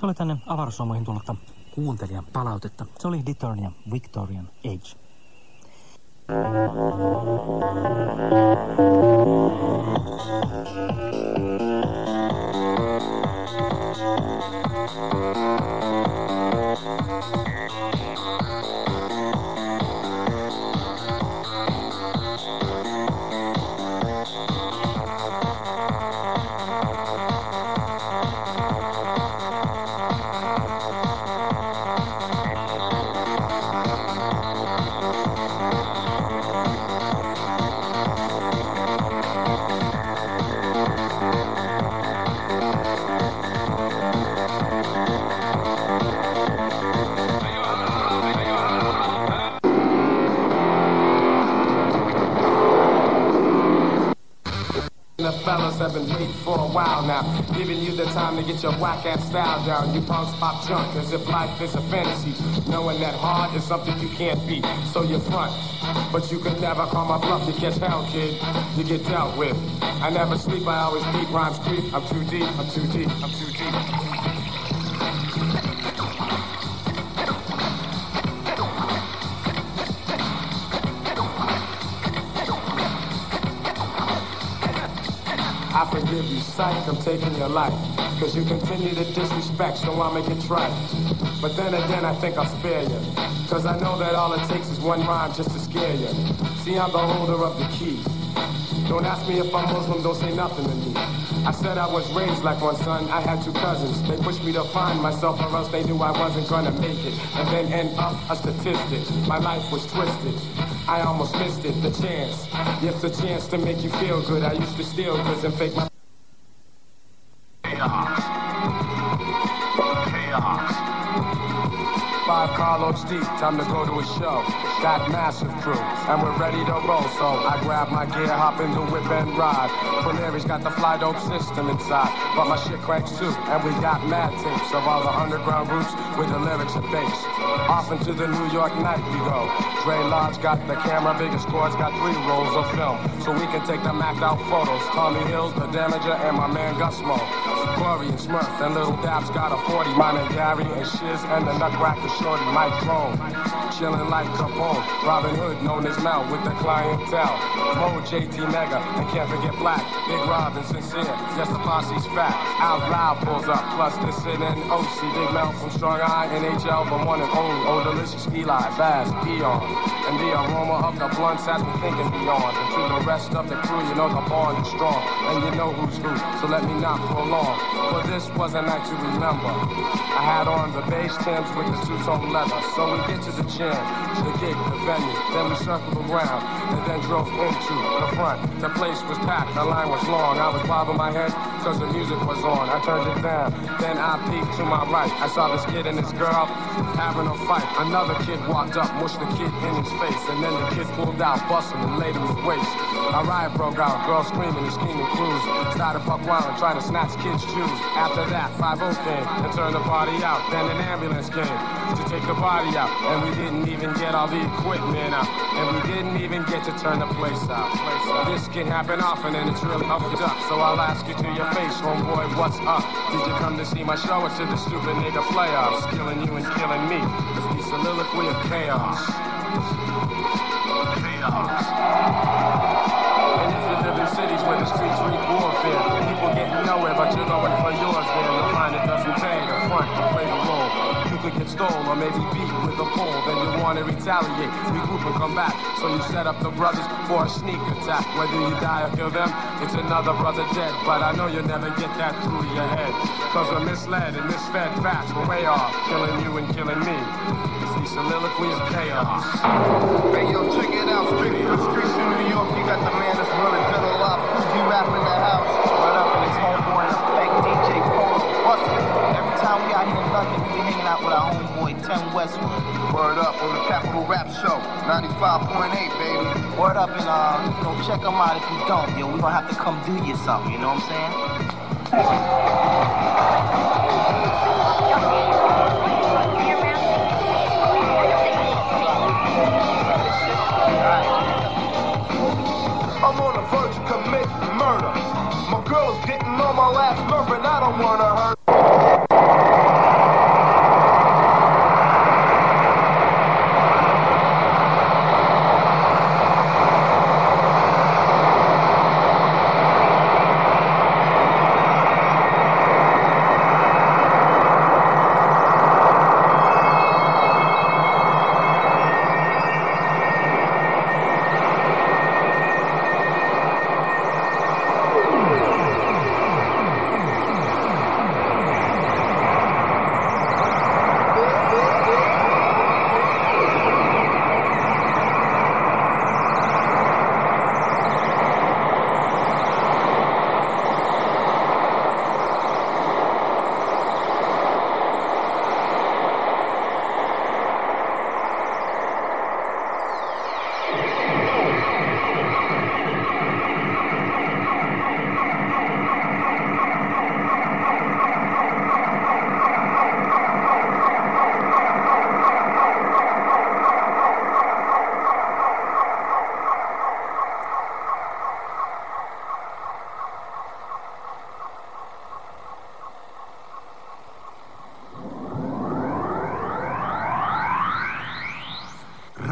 Se oli tänne avaruusromuihin tullutta kuuntelijan palautetta. Se oli Deternia Victorian Age. The while now, giving you the time to get your whack ass style down. You punks pop junk as if life is a fantasy, knowing that hard is something you can't beat. So you front, but you can never call my bluff. You catch hell, kid. You get dealt with. I never sleep. I always beat rhymes creep. I'm too deep. I'm too deep. I'm too deep. I forgive you, psych, I'm taking your life. Cause you continue to disrespect, so I'll make it right. But then again, I think I'll spare you. Cause I know that all it takes is one rhyme just to scare you. See, I'm the holder of the keys. Don't ask me if I'm Muslim, don't say nothing to me. I said I was raised like one son, I had two cousins. They pushed me to find myself or else they knew I wasn't gonna make it. And then end up a statistic. My life was twisted. I almost missed it, the chance. Yes, the chance to make you feel good. I used to steal goods and fake my Five carloads deep, time to go to a show. Got massive crew, and we're ready to roll. So I grab my gear, hop in the whip and ride. Polari's got the fly dope system inside, but my shit cranks too. And we got mad tapes of all the underground groups with the lyrics and bass. Off into the New York night we go. Dre Lodge got the camera, biggest squad's got three rolls of film, so we can take the mapped out photos. Tommy Hills, the Damager, and my man Gusmo. Corey and Smurf, and Little Dab's got a 40. Mine and Gary and Shiz, and the Nutcracker Mike Drone. Chillin' like Capone. Robin Hood, known as Mel, with the clientele. Mo, JT Mega, and can't forget Black. Big Rob and Sincere, yes, the posse's fat. Out loud pulls up, plus this and OC. Big Mel from Strong Eye, NHL, the one and only. Oh, delicious Eli, Bass, Eon. And the aroma of the blunts has me thinking beyond. And to the rest of the crew, you know the bond is strong. And you know who's who, so let me not prolong. For this was a night to remember. I had on the bass Timbs with the two-tone leather. So we get to the gym, the gig, the venue. Then we circled around and then drove into the front. The place was packed, the line was long. I was bobbing my head cause the music was on. I turned it down. Then I peeked to my right. I saw this kid and this girl having a fight. Another kid walked up, mushed the kid in his face. And then the kid pulled out, busted and laid him with waist. A riot broke out, girls screaming and scheming crews. Started buck wild and trying to snatch kids' shoes. After that, 5 came and turned the party out. Then an ambulance came to take the body out. And we didn't even get all the equipment out. And we didn't even get to turn the place out. This can happen often and it's really up up. So I'll ask you to your face, homeboy, what's up? Did you come to see my show or to the stupid nigga playoffs? Killing you and killing me. It's the soliloquy of chaos. Chaos. And if you live in cities where the streets reek warfare, people getting nowhere, but you're going for yours could get stolen or maybe beat with a pole, then you want to retaliate, regroup and come back. So you set up the brothers for a sneak attack. Whether you die or kill them, it's another brother dead. But I know you'll never get that through your head. Cause we're misled and misfed fast, we're way off, killing you and killing me. It's soliloquy of chaos. Hey yo, check it out. Straight from the streets of New York, you got the man that's really done a lot. Fuji rap in out with our homeboy, Tim Westwood. Word up on the Capital Rap Show, 95.8, baby. Word up and uh, you know, check them out if you don't, yo. We gonna have to come do you something, you know what I'm saying? I'm on the verge of committing murder. My girl is getting on my last nerve and I don't wanna hurt.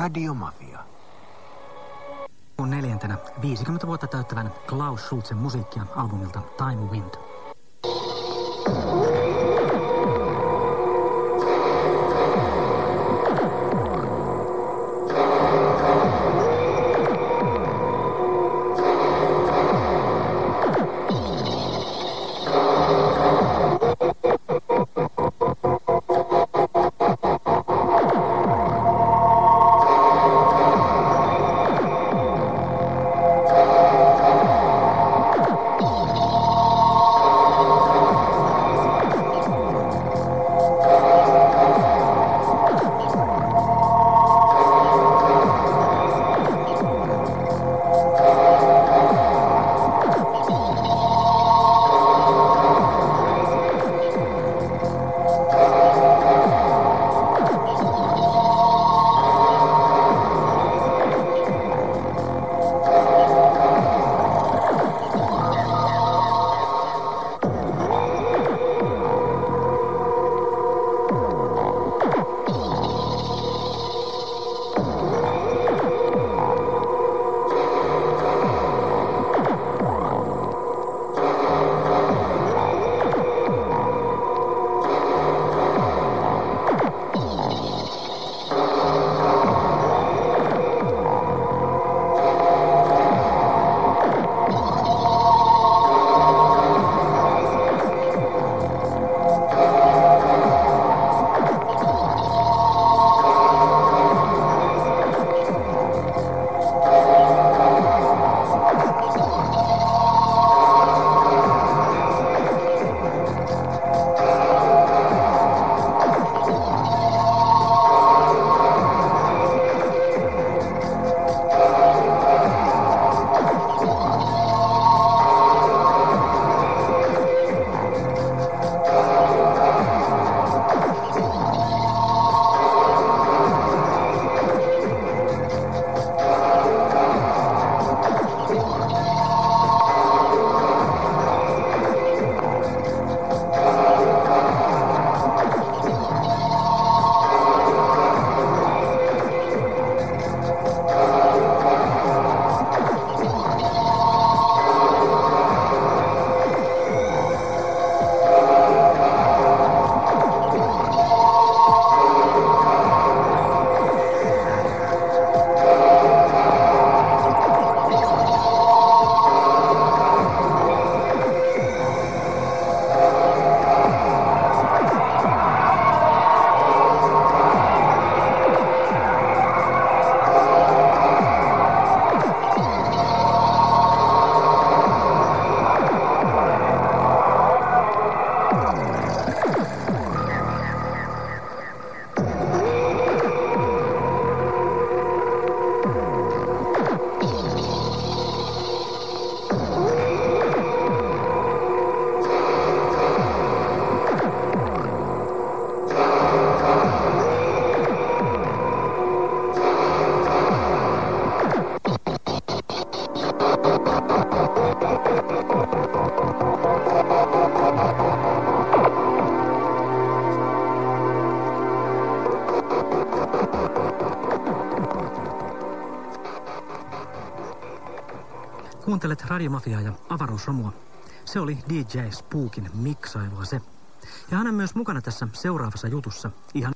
Radiomafia. On neljäntenä 50 vuotta täyttävän Klaus Schulzen musiikkia albumilta Time Wind. Kuuntelet Radiomafiaa ja avaruusromua. Se oli DJ Spookin miksailua se. Ja hän on myös mukana tässä seuraavassa jutussa. Ihan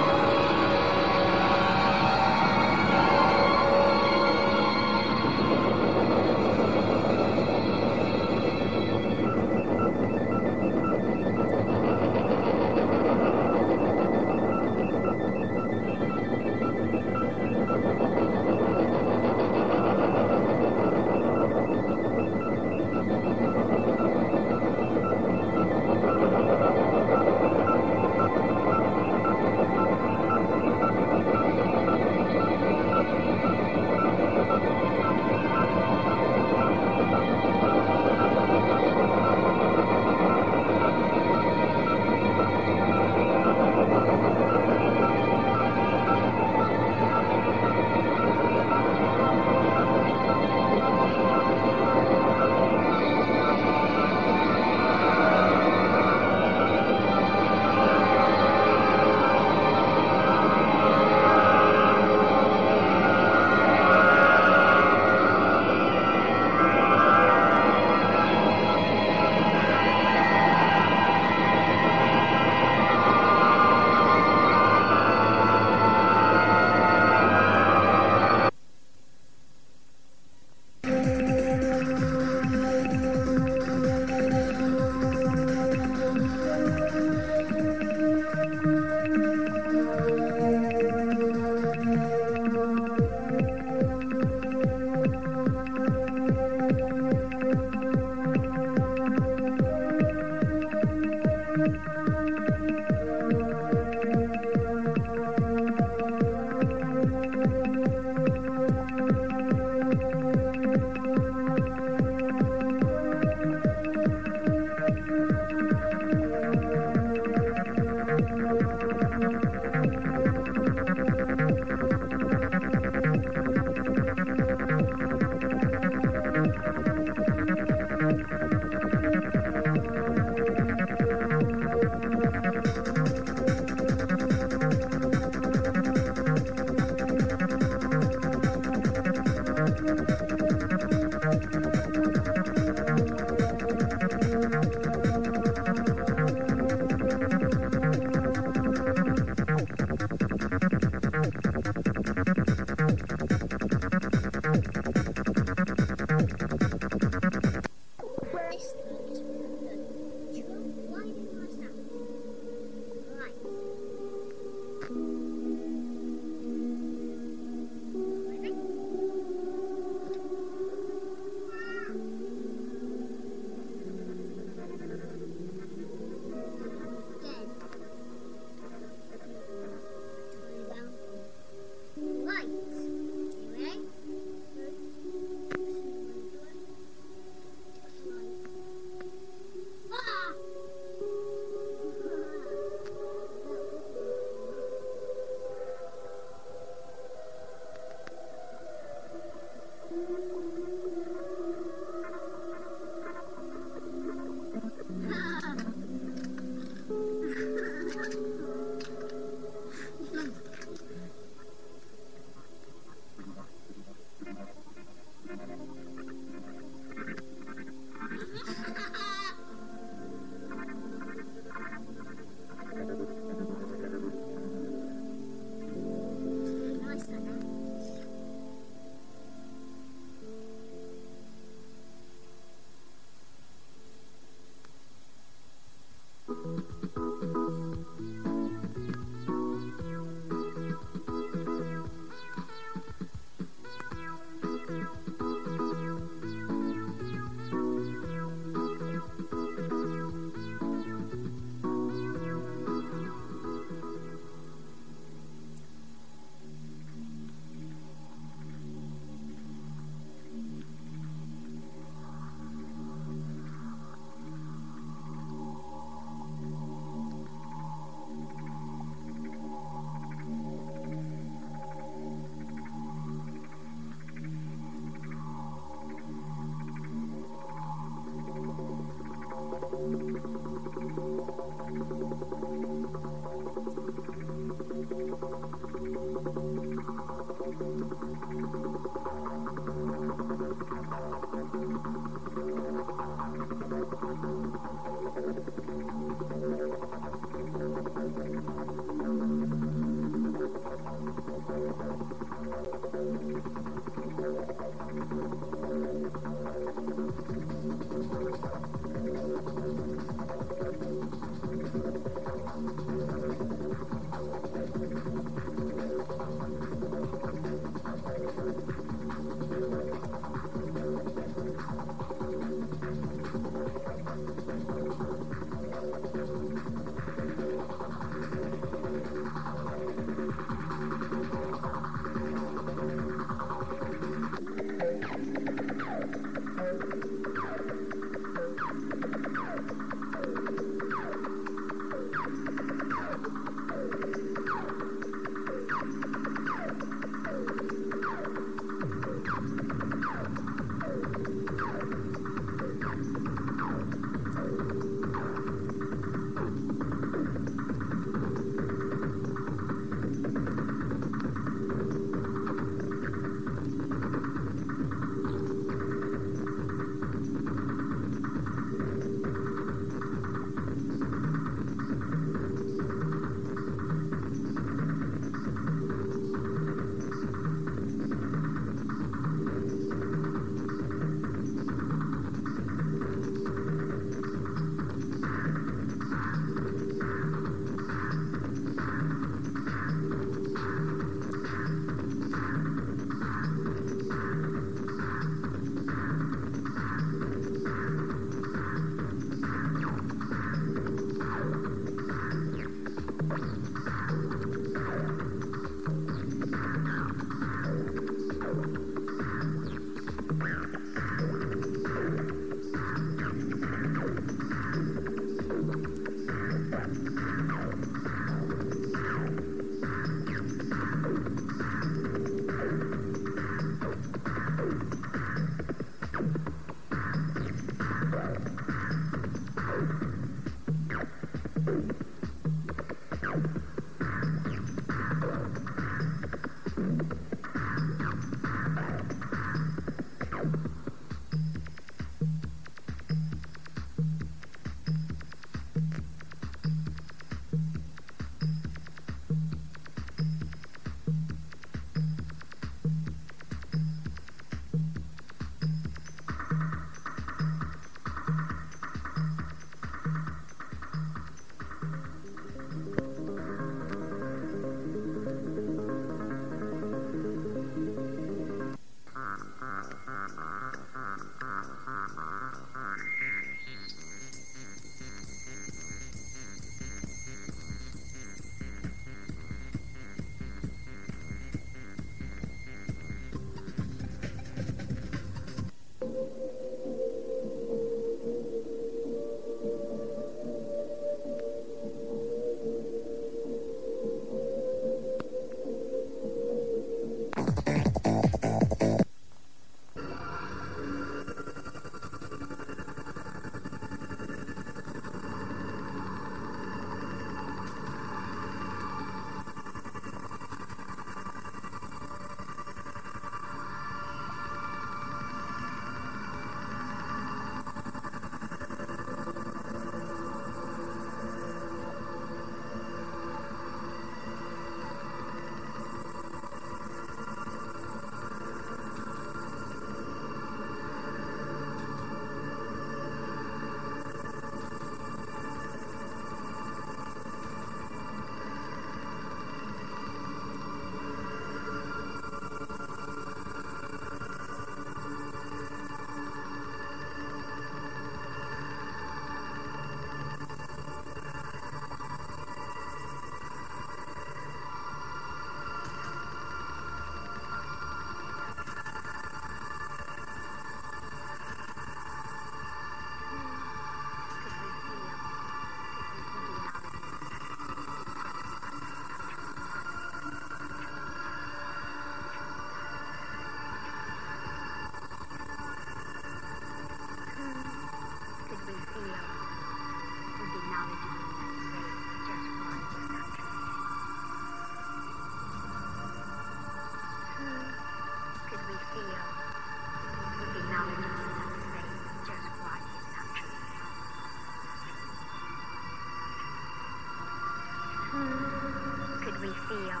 feel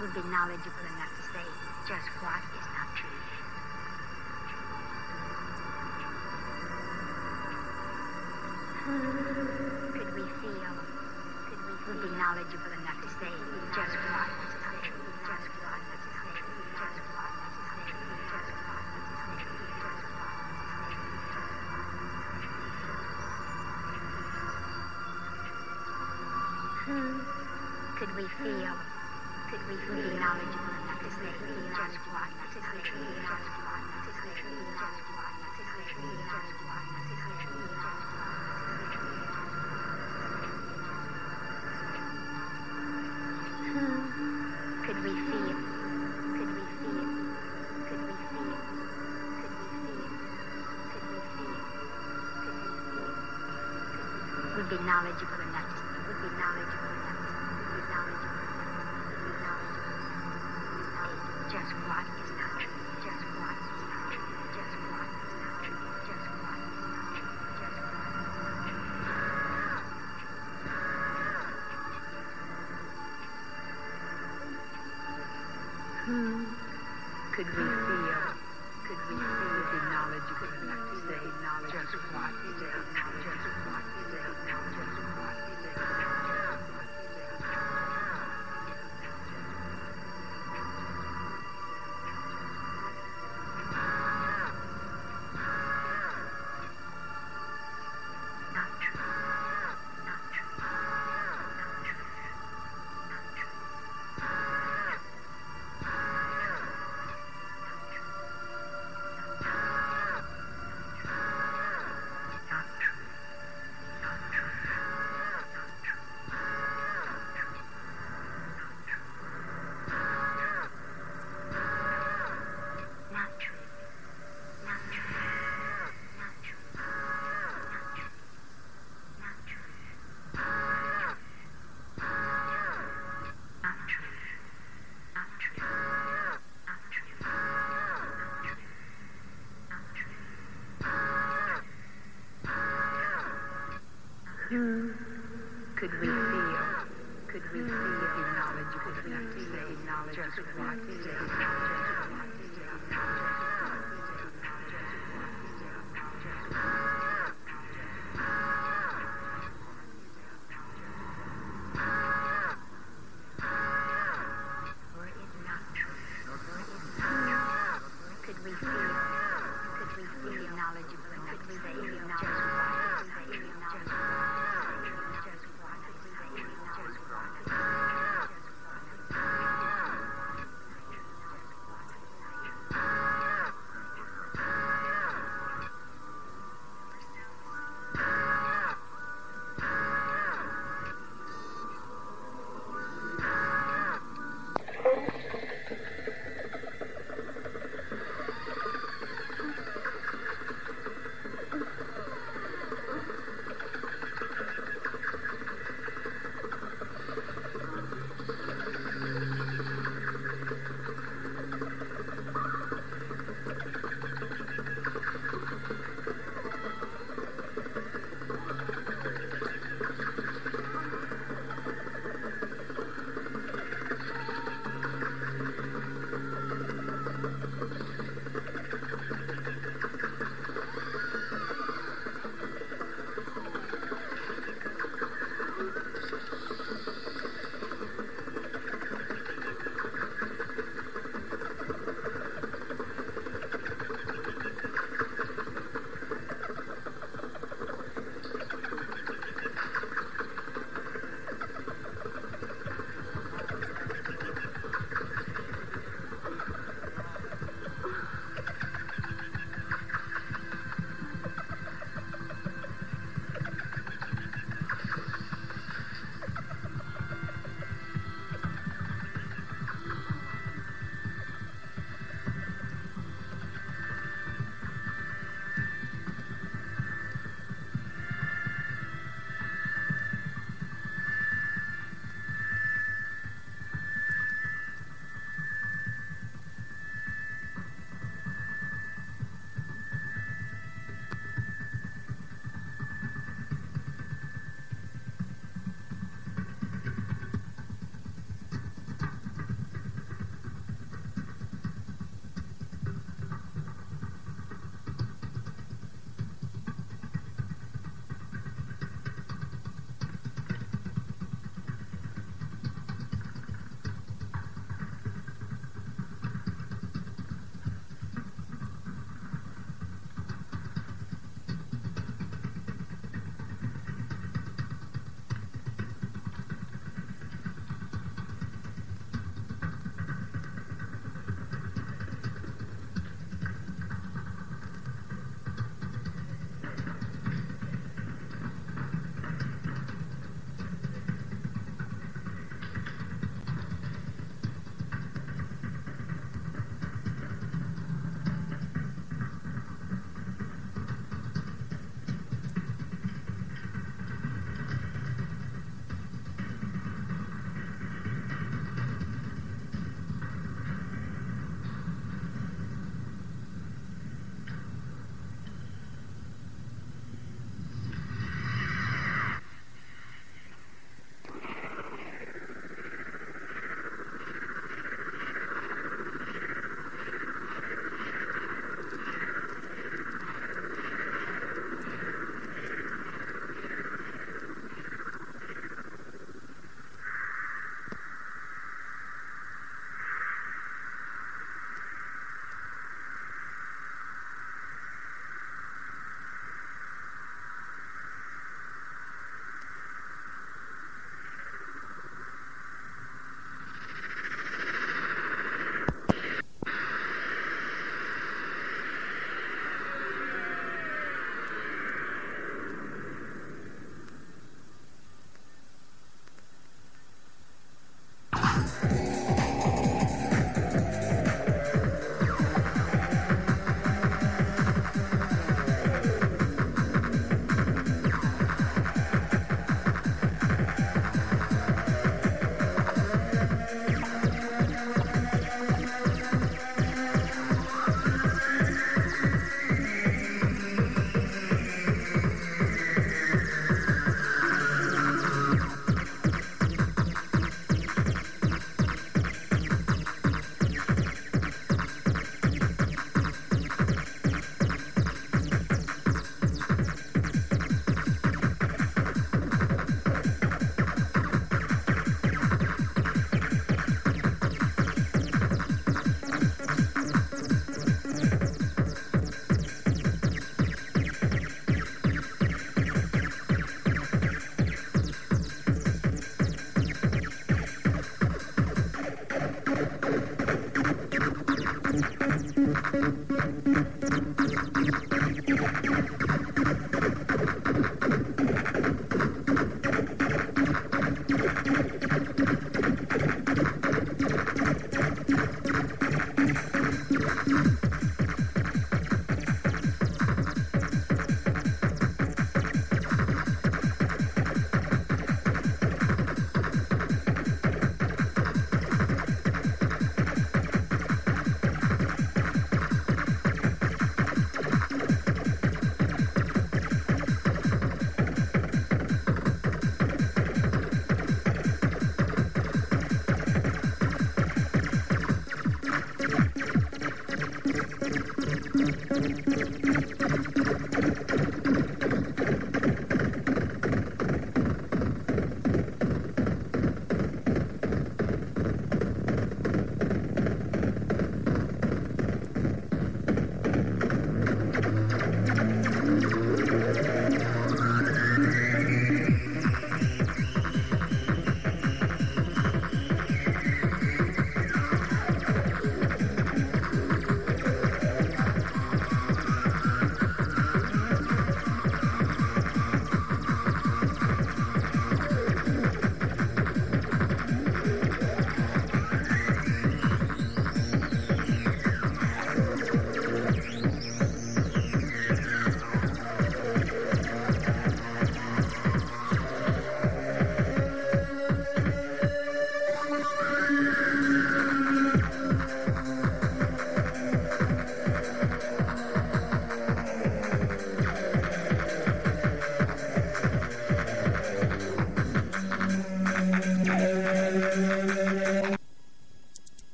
would be knowledgeable enough to say just what is not true. Could we feel would be knowledgeable enough to say just what is we feel, could we feel knowledgeable enough to say just what is truly knowledgeable?